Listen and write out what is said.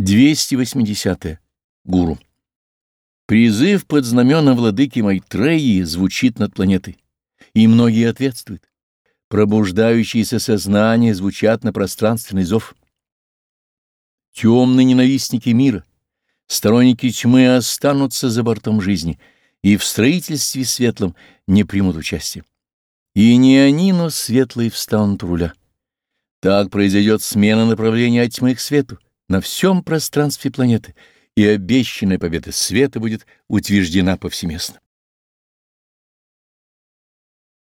280. -е. Гуру. Призыв под знамена владыки Майтреи звучит над планетой, и многие ответствуют. Пробуждающиеся сознания звучат на пространственный зов. Темные ненавистники мира, сторонники тьмы останутся за бортом жизни и в строительстве светлом не примут участие. И не они, но светлые встанут руля. Так произойдет смена направления от тьмы к свету на всем пространстве планеты, и обещанная победа света будет утверждена повсеместно.